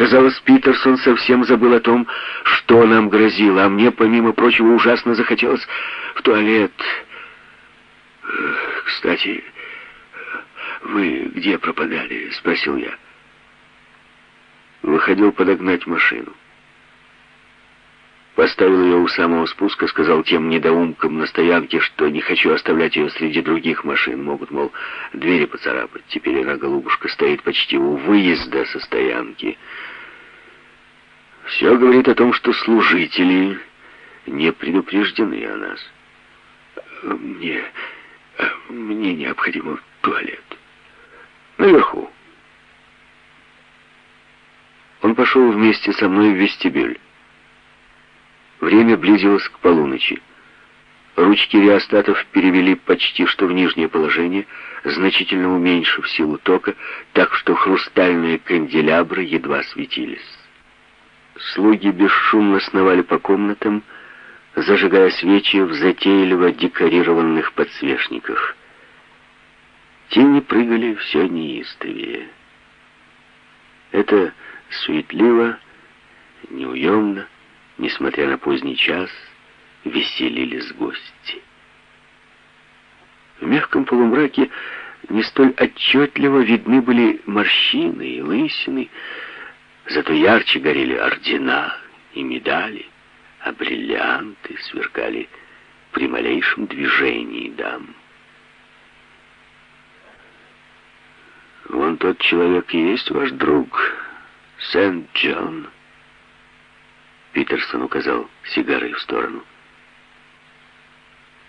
Казалось, Питерсон совсем забыл о том, что нам грозило, а мне, помимо прочего, ужасно захотелось в туалет. «Кстати, вы где пропадали?» — спросил я. Выходил подогнать машину. Поставил ее у самого спуска, сказал тем недоумкам на стоянке, что не хочу оставлять ее среди других машин. Могут, мол, двери поцарапать. Теперь она, голубушка, стоит почти у выезда со стоянки. Все говорит о том, что служители не предупреждены о нас. Мне, мне необходимо туалет. Наверху. Он пошел вместе со мной в вестибюль. Время близилось к полуночи. Ручки реостатов перевели почти что в нижнее положение, значительно уменьшив силу тока, так что хрустальные канделябры едва светились. Слуги бесшумно сновали по комнатам, зажигая свечи в затейливо декорированных подсвечниках. Тени прыгали все неистовее. Это суетливо, неуемно, несмотря на поздний час, веселились гости. В мягком полумраке не столь отчетливо видны были морщины и лысины, зато ярче горели ордена и медали, а бриллианты сверкали при малейшем движении дам. «Вон тот человек и есть ваш друг, Сент-Джон», Питерсон указал сигарой в сторону.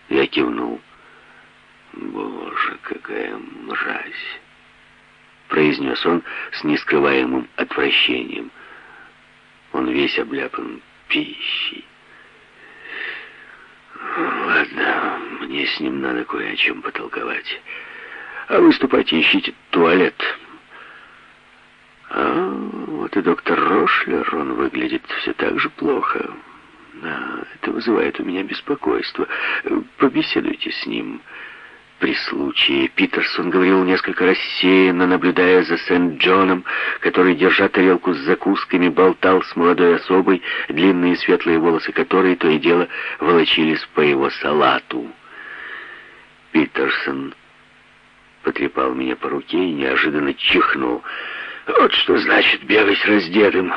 Я кивнул. «Боже, какая мразь!» Произнес он с нескрываемым отвращением. Он весь обляпан пищей. Ладно, мне с ним надо кое о чем потолковать. А выступайте, ищите туалет. А вот и доктор Рошлер, он выглядит все так же плохо. А, это вызывает у меня беспокойство. Побеседуйте с ним. При случае Питерсон говорил несколько рассеянно, наблюдая за Сент-Джоном, который, держа тарелку с закусками, болтал с молодой особой, длинные светлые волосы которой то и дело волочились по его салату. Питерсон потрепал меня по руке и неожиданно чихнул — вот что значит бегать раздетым.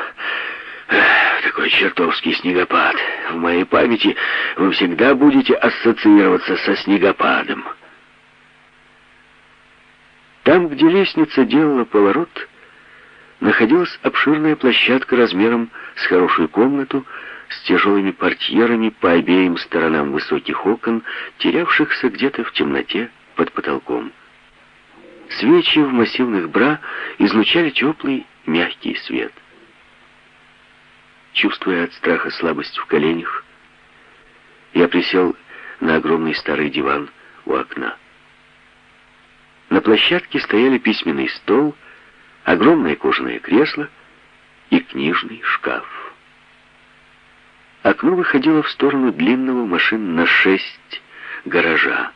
Такой чертовский снегопад. В моей памяти вы всегда будете ассоциироваться со снегопадом. Там, где лестница делала поворот, находилась обширная площадка размером с хорошую комнату, с тяжелыми портьерами по обеим сторонам высоких окон, терявшихся где-то в темноте под потолком. Свечи в массивных бра излучали теплый, мягкий свет. Чувствуя от страха слабость в коленях, я присел на огромный старый диван у окна. На площадке стояли письменный стол, огромное кожаное кресло и книжный шкаф. Окно выходило в сторону длинного машин на шесть гаража.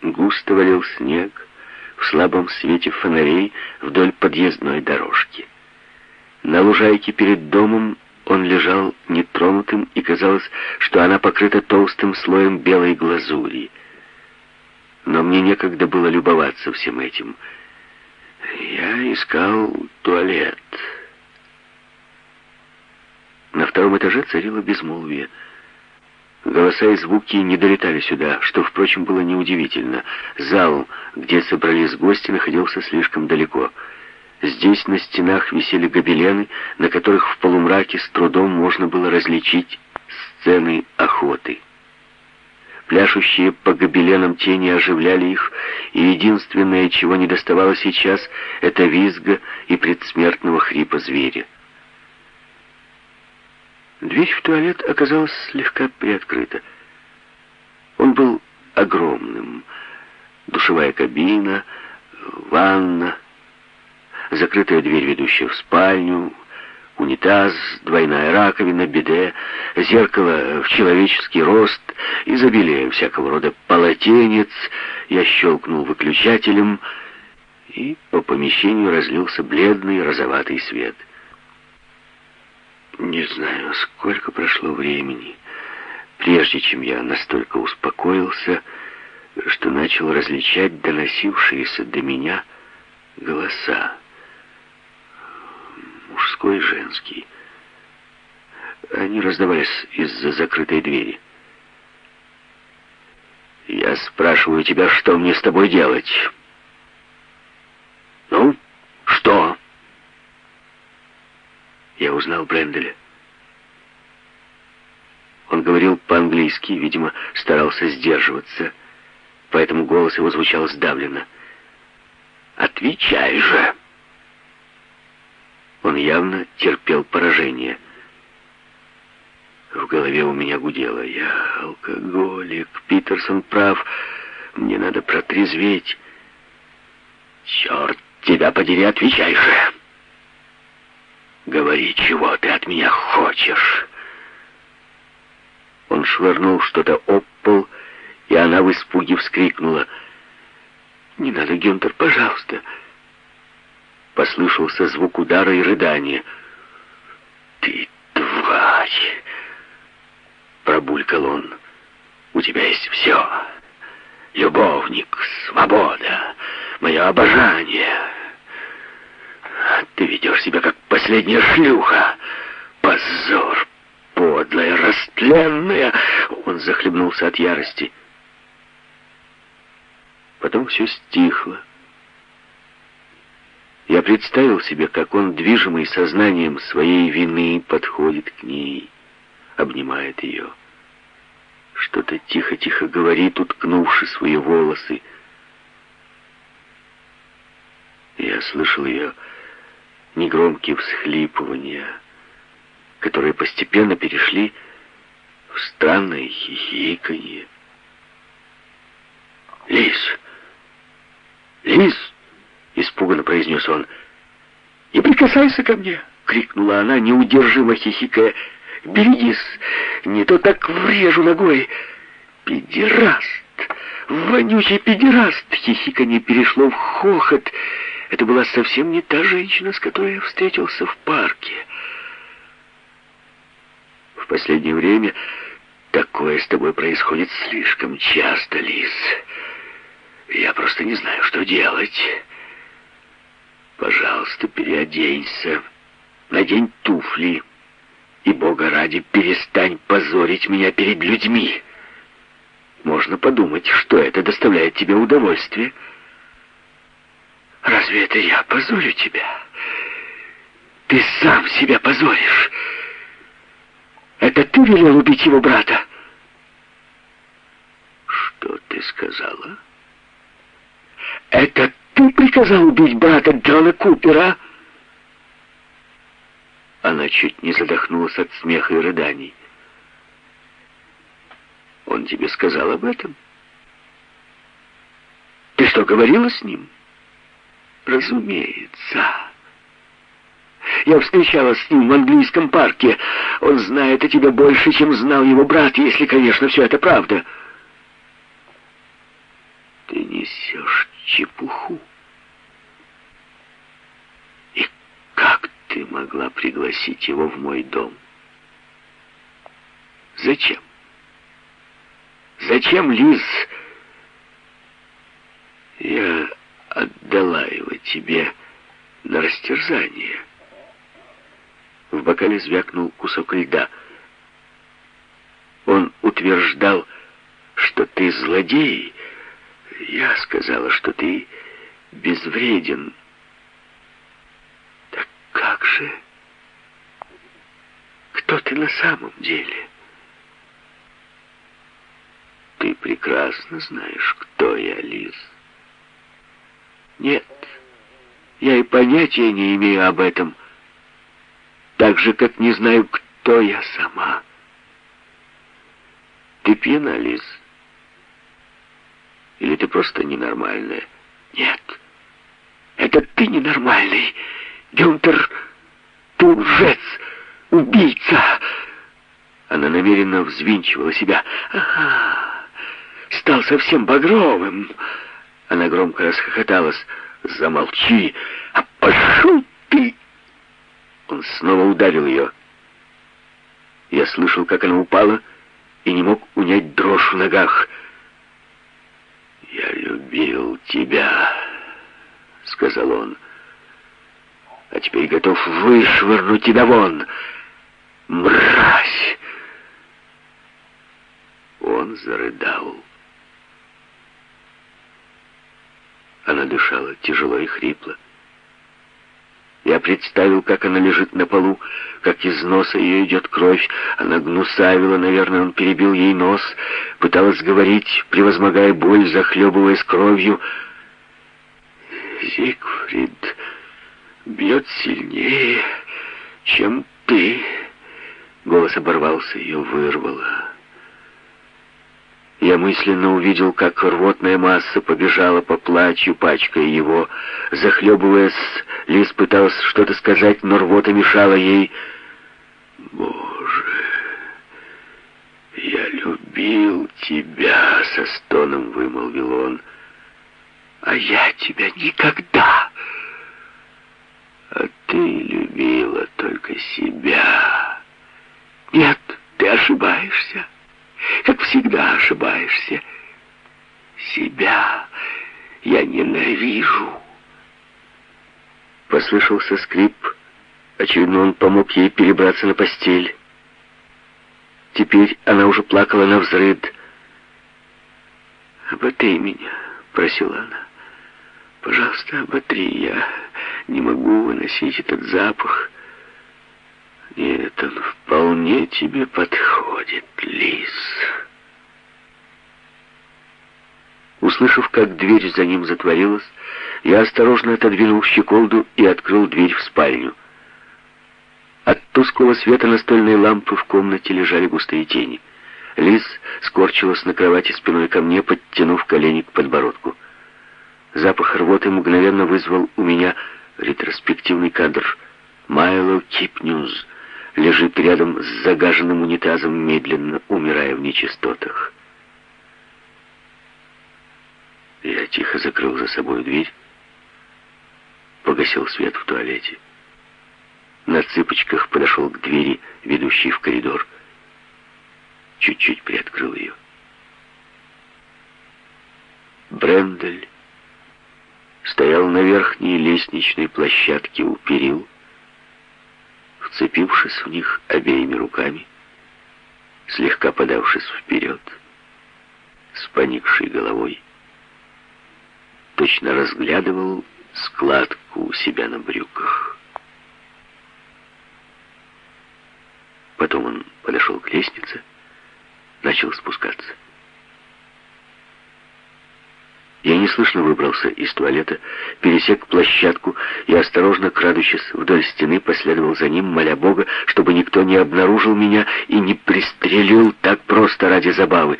Густо валил снег, в слабом свете фонарей вдоль подъездной дорожки. На лужайке перед домом он лежал нетронутым, и казалось, что она покрыта толстым слоем белой глазури. Но мне некогда было любоваться всем этим. Я искал туалет. На втором этаже царило безмолвие — Голоса и звуки не долетали сюда, что, впрочем, было неудивительно. Зал, где собрались гости, находился слишком далеко. Здесь на стенах висели гобелены, на которых в полумраке с трудом можно было различить сцены охоты. Пляшущие по гобеленам тени оживляли их, и единственное, чего не доставало сейчас, это визга и предсмертного хрипа зверя. Дверь в туалет оказалась слегка приоткрыта. Он был огромным. Душевая кабина, ванна, закрытая дверь, ведущая в спальню, унитаз, двойная раковина, биде, зеркало в человеческий рост, изобилие всякого рода полотенец. Я щелкнул выключателем, и по помещению разлился бледный розоватый свет — Не знаю, сколько прошло времени, прежде чем я настолько успокоился, что начал различать доносившиеся до меня голоса. Мужской и женский. Они раздавались из-за закрытой двери. «Я спрашиваю тебя, что мне с тобой делать?» «Ну, что?» Я узнал Бренделя. Он говорил по-английски, видимо, старался сдерживаться, поэтому голос его звучал сдавленно. «Отвечай же!» Он явно терпел поражение. В голове у меня гудело. Я алкоголик, Питерсон прав, мне надо протрезветь. Черт тебя подери, отвечай же! Говори, чего ты от меня хочешь? Он швырнул что-то об пол, и она в испуге вскрикнула. «Не надо, Гюнтер, пожалуйста!» Послышался звук удара и рыдания. «Ты тварь!» Пробулькал он. «У тебя есть все. Любовник, свобода, мое обожание. Ты ведешь себя как последняя шлюха. Позор, подлая, растленная!» Он захлебнулся от ярости. Потом все стихло. Я представил себе, как он, движимый сознанием своей вины, подходит к ней, обнимает ее. Что-то тихо-тихо говорит, уткнувши свои волосы. Я слышал ее негромкие всхлипывания, которые постепенно перешли в странное хихиканье. «Лис! Лис!» — испуганно произнес он. «Не прикасайся ко мне!» — крикнула она, неудержимо хихикая. «Берегись! Не то так врежу ногой!» «Педераст! Вонючий педераст!» Хихиканье перешло в хохот. Это была совсем не та женщина, с которой я встретился в парке. В последнее время такое с тобой происходит слишком часто, Лис. Я просто не знаю, что делать. Пожалуйста, переоденься. Надень туфли. И, Бога ради, перестань позорить меня перед людьми. Можно подумать, что это доставляет тебе удовольствие. Разве это я позорю тебя? Ты сам себя позоришь. Это ты велел убить его брата? Что ты сказала? Это ты приказал убить брата Джона Купера?» Она чуть не задохнулась от смеха и рыданий. «Он тебе сказал об этом? Ты что, говорила с ним?» «Разумеется». Я встречалась с ним в английском парке. Он знает о тебе больше, чем знал его брат, если, конечно, все это правда. Ты несешь чепуху. И как ты могла пригласить его в мой дом? Зачем? Зачем, Лиз? Я отдала его тебе на растерзание. В бокале звякнул кусок льда. Он утверждал, что ты злодей, я сказала, что ты безвреден. Как же? Кто ты на самом деле? Ты прекрасно знаешь, кто я, Лиз. Нет, я и понятия не имею об этом. Так же, как не знаю, кто я сама. Ты пьяна, Лиз? Или ты просто ненормальная? Нет, это ты ненормальный. Гюнтер, ты лжец, убийца. Она намеренно взвинчивала себя. Ага, стал совсем багровым. Она громко расхохоталась. «Замолчи! А пошел ты!» Он снова ударил ее. Я слышал, как она упала, и не мог унять дрожь в ногах. «Я любил тебя», — сказал он, — «а теперь готов вышвырнуть тебя вон, мразь!» Он зарыдал. Она дышала тяжело и хрипло. Я представил, как она лежит на полу, как из носа ее идет кровь. Она гнусавила, наверное, он перебил ей нос, пыталась говорить, превозмогая боль, захлебываясь кровью. «Зигфрид бьет сильнее, чем ты». Голос оборвался, ее вырвало. Я мысленно увидел, как рвотная масса побежала по платью, пачкая его. Захлебываясь, Лиз пыталась что-то сказать, но рвота мешала ей. «Боже, я любил тебя!» — со стоном вымолвил он. «А я тебя никогда!» «А ты любила только себя!» «Нет, ты ошибаешься!» как всегда ошибаешься. Себя я ненавижу. Послышался скрип. Очевидно, он помог ей перебраться на постель. Теперь она уже плакала на взрыд. «Оботри меня», — просила она. «Пожалуйста, оботри, я не могу выносить этот запах». Нет, он вполне тебе подходит, лис. Услышав, как дверь за ним затворилась, я осторожно отодвинул щеколду и открыл дверь в спальню. От тусклого света настольной лампы в комнате лежали густые тени. Лиз скорчилась на кровати спиной ко мне, подтянув колени к подбородку. Запах рвоты мгновенно вызвал у меня ретроспективный кадр. Майло Кипнюз лежит рядом с загаженным унитазом, медленно умирая в нечистотах. Я тихо закрыл за собой дверь, погасил свет в туалете. На цыпочках подошел к двери, ведущей в коридор. Чуть-чуть приоткрыл ее. Брендель стоял на верхней лестничной площадке у перил, вцепившись в них обеими руками, слегка подавшись вперед, с поникшей головой, точно разглядывал складку у себя на брюках. Потом он подошел к лестнице, начал спускаться. Я неслышно выбрался из туалета, пересек площадку и, осторожно крадучись вдоль стены, последовал за ним, моля Бога, чтобы никто не обнаружил меня и не пристрелил так просто ради забавы.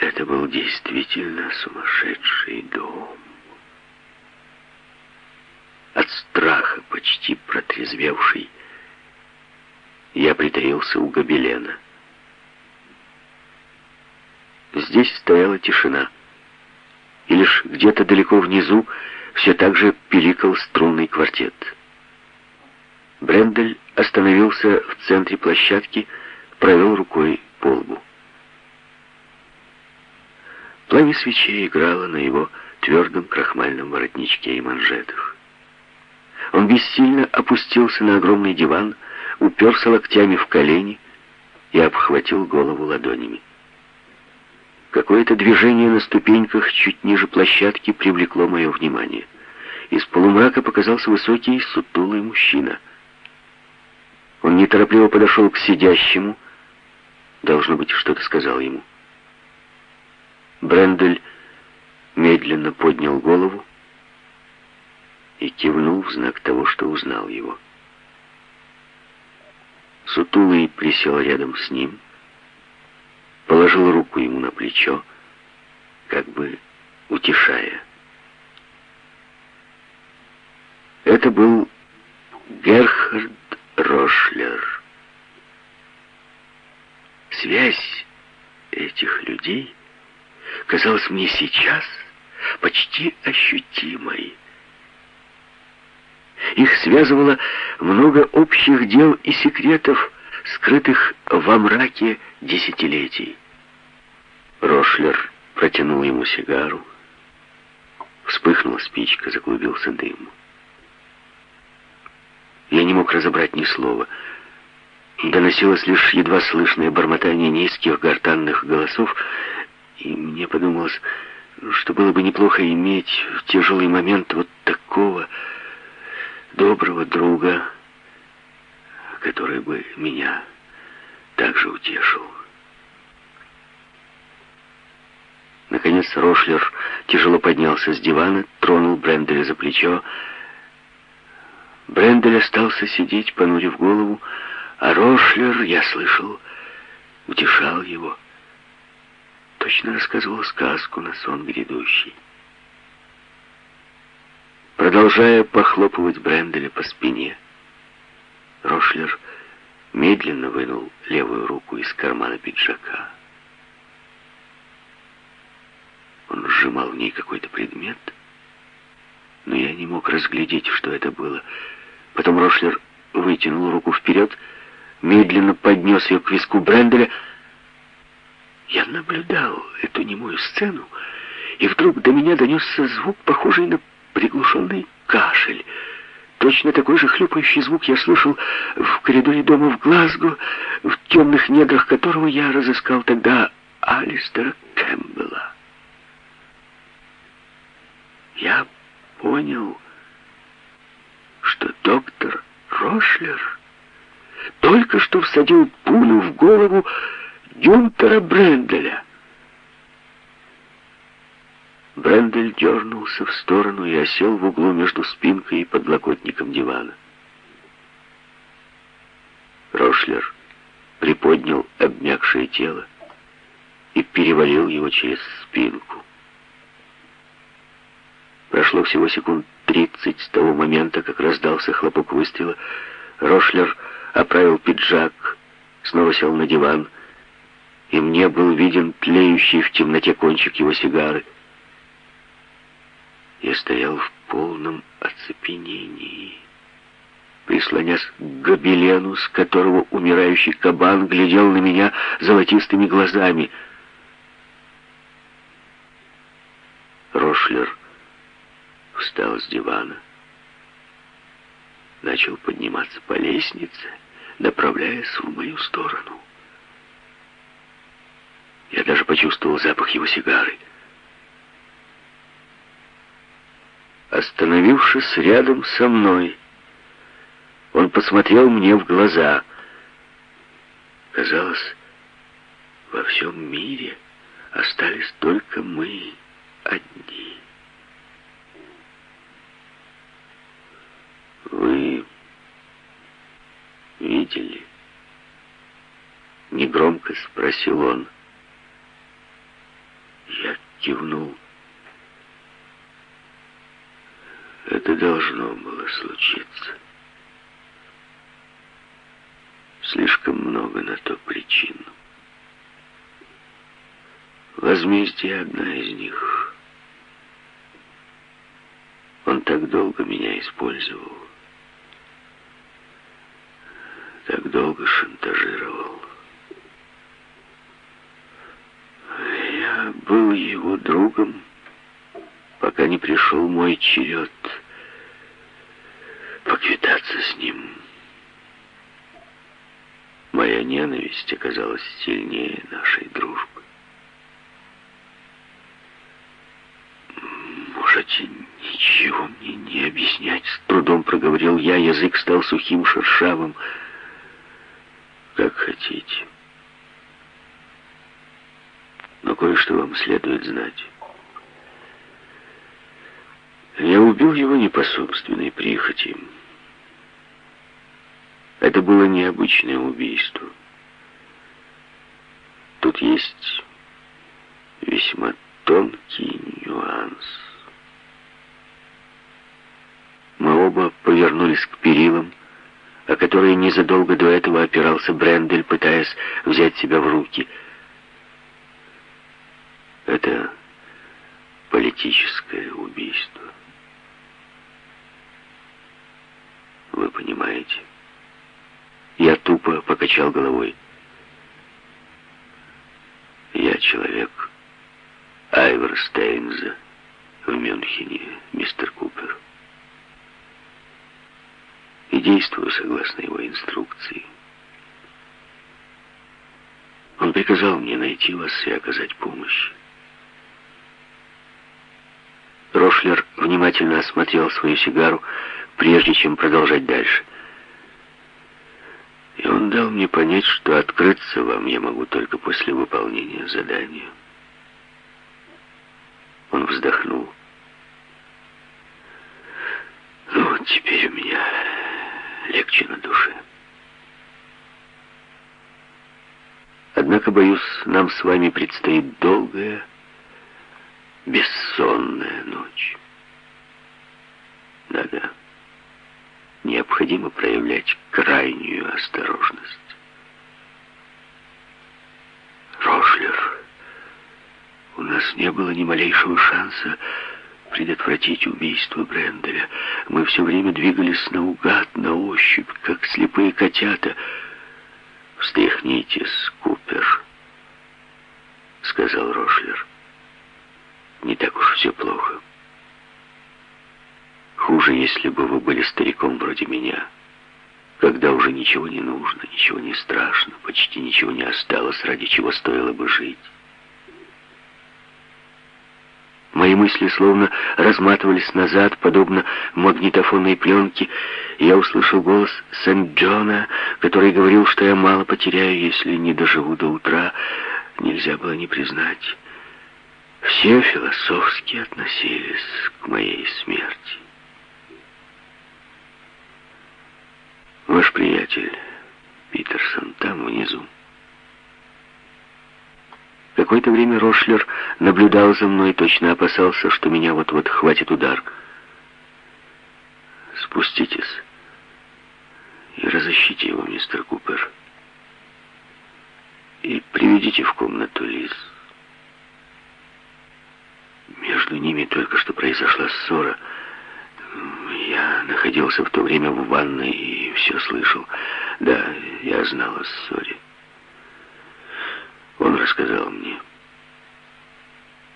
Это был действительно сумасшедший дом. От страха, почти протрезвевший, я притаился у гобелена. Здесь стояла тишина и лишь где-то далеко внизу все так же пиликал струнный квартет. Брендель остановился в центре площадки, провел рукой по лбу. Пламя свечей играло на его твердом крахмальном воротничке и манжетах. Он бессильно опустился на огромный диван, уперся локтями в колени и обхватил голову ладонями. Какое-то движение на ступеньках чуть ниже площадки привлекло мое внимание. Из полумрака показался высокий, сутулый мужчина. Он неторопливо подошел к сидящему. Должно быть, что-то сказал ему. Брендель медленно поднял голову и кивнул в знак того, что узнал его. Сутулый присел рядом с ним положил руку ему на плечо, как бы утешая. Это был Герхард Рошлер. Связь этих людей казалась мне сейчас почти ощутимой. Их связывало много общих дел и секретов, скрытых во мраке десятилетий. Рошлер протянул ему сигару. Вспыхнула спичка, заклубился дым. Я не мог разобрать ни слова. Доносилось лишь едва слышное бормотание низких гортанных голосов, и мне подумалось, что было бы неплохо иметь в тяжелый момент вот такого доброго друга, который бы меня также утешил. Наконец Рошлер тяжело поднялся с дивана, тронул Бренделя за плечо. Брендель остался сидеть, понурив голову, а Рошлер, я слышал, утешал его. Точно рассказывал сказку на сон грядущий. Продолжая похлопывать Бренделя по спине, Рошлер медленно вынул левую руку из кармана пиджака. Он сжимал в ней какой-то предмет, но я не мог разглядеть, что это было. Потом Рошлер вытянул руку вперед, медленно поднес ее к виску Бренделя. Я наблюдал эту немую сцену, и вдруг до меня донесся звук, похожий на приглушенный кашель. Точно такой же хлюпающий звук я слышал в коридоре дома в Глазго, в темных недрах которого я разыскал тогда Алистера Кэмпбелла. Я понял, что доктор Рошлер только что всадил пулю в голову Гюнтера Бренделя. Брендель дернулся в сторону и осел в углу между спинкой и подлокотником дивана. Рошлер приподнял обмякшее тело и перевалил его через спинку. Прошло всего секунд тридцать с того момента, как раздался хлопок выстрела. Рошлер оправил пиджак, снова сел на диван, и мне был виден тлеющий в темноте кончик его сигары. Я стоял в полном оцепенении, прислонясь к гобелену, с которого умирающий кабан глядел на меня золотистыми глазами. Рошлер встал с дивана, начал подниматься по лестнице, направляясь в мою сторону. Я даже почувствовал запах его сигары. Остановившись рядом со мной, он посмотрел мне в глаза. Казалось, во всем мире остались только мы одни. Вы видели? Негромко спросил он. Я кивнул. Это должно было случиться. Слишком много на то причин. Возмездие одна из них. Он так долго меня использовал. Так долго шантажировал. Я был его другом, пока не пришел мой черед поквитаться с ним. Ненависть оказалась сильнее нашей дружбы. Можете ничего мне не объяснять, с трудом проговорил я, язык стал сухим, шершавым. Как хотите. Но кое-что вам следует знать. Я убил его не по собственной прихоти. Это было необычное убийство. Тут есть весьма тонкий нюанс. Мы оба повернулись к перилам, о которые незадолго до этого опирался Брендель, пытаясь взять себя в руки. Это политическое убийство. Вы понимаете? Я тупо покачал головой. «Я человек Айвер Стейнза в Мюнхене, мистер Купер. И действую согласно его инструкции. Он приказал мне найти вас и оказать помощь. Рошлер внимательно осмотрел свою сигару, прежде чем продолжать дальше. И он дал мне понять, что открыться вам я могу только после выполнения задания. Он вздохнул. Ну вот теперь у меня легче на душе. Однако, боюсь, нам с вами предстоит долгая, бессонная ночь. Да-да. Необходимо проявлять крайнюю осторожность. Рошлер, у нас не было ни малейшего шанса предотвратить убийство Бренделя. Мы все время двигались наугад, на ощупь, как слепые котята. «Встряхнитесь, Купер», — сказал Рошлер. «Не так уж все плохо. Хуже, если бы вы были стариком вроде меня, когда уже ничего не нужно, ничего не страшно, почти ничего не осталось, ради чего стоило бы жить». Мои мысли словно разматывались назад, подобно магнитофонной пленке, я услышал голос Сент-Джона, который говорил, что я мало потеряю, если не доживу до утра. Нельзя было не признать. Все философски относились к моей смерти. Ваш приятель Питерсон там внизу. Какое-то время Рошлер наблюдал за мной, точно опасался, что меня вот-вот хватит удар. «Спуститесь и разыщите его, мистер Купер. И приведите в комнату Лиз». Между ними только что произошла ссора. Я находился в то время в ванной все слышал. Да, я знал о ссоре. Он рассказал мне.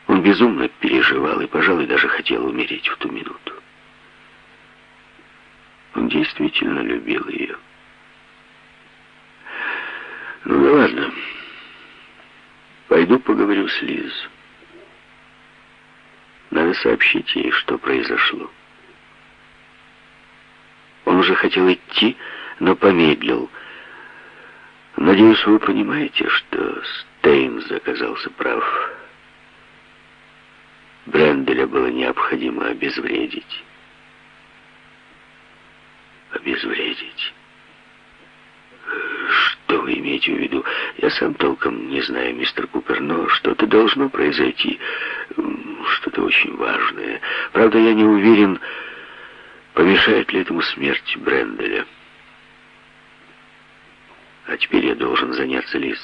Он безумно переживал и, пожалуй, даже хотел умереть в ту минуту. Он действительно любил ее. Ну да ладно. Пойду поговорю с Лиз. Надо сообщить ей, что произошло. Он уже хотел идти, но помедлил. Надеюсь, вы понимаете, что Стейнс оказался прав. Бренделя было необходимо обезвредить. Обезвредить? Что вы имеете в виду? Я сам толком не знаю, мистер Купер, но что-то должно произойти. Что-то очень важное. Правда, я не уверен, помешает ли этому смерть Бренделя. А теперь я должен заняться Лиз.